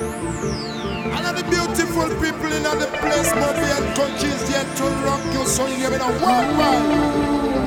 All of the beautiful people in other place, Murphy and countries, yet to rock your song, you're in a worldwide.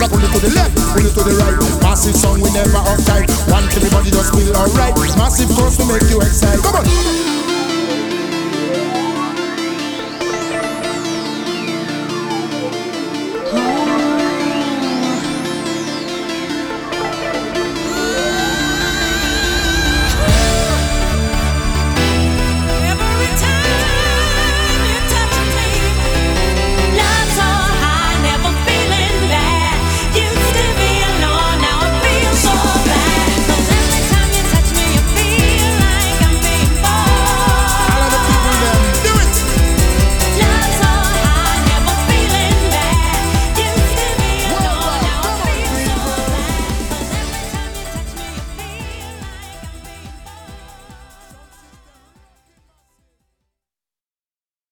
Cause I pull it to the left, pull it to the right Massive song, we never uptight Want everybody just feel alright Massive course to make you excited. Come on!